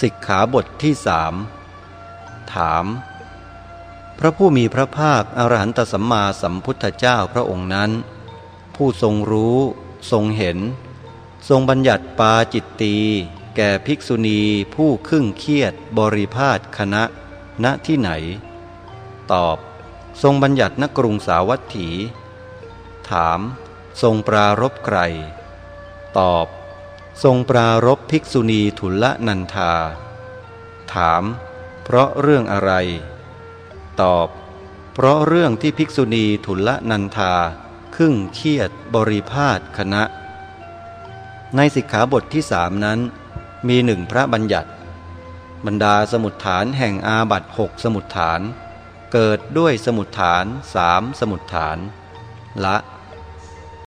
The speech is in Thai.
สิกขาบทที่สามถาม พระผู้มีพระภาคอรหันตสัมมาสัมพุทธเจ้าพระองค์นั้น ผู้ทรงรู้ ทรงเห็น ทรงบัญญัติปาจิตตีแก่ภิกษุณีผู้ครึ่งเครียดบริพาทคณะ ณที่ไหน ตอบ ทรงบัญญัติณกรุงสาวัตถี ถาม ทรงปรารบใคร ตอบ ทรงปรารบภิกษุณีทุลนันธา ถาม เพราะเรื่องอะไร ตอบ เพราะเรื่องที่ภิกษุณีทุลนันธาครึ่งเครียดบริพาทคณะ ในสิกขาบทที่สามนั้น มีหนึ่งพระบัญญัติ บรรดาสมุดฐานแห่งอาบัตหกสมุดฐาน เกิดด้วยสมุดฐานสามสมุดฐาน ละ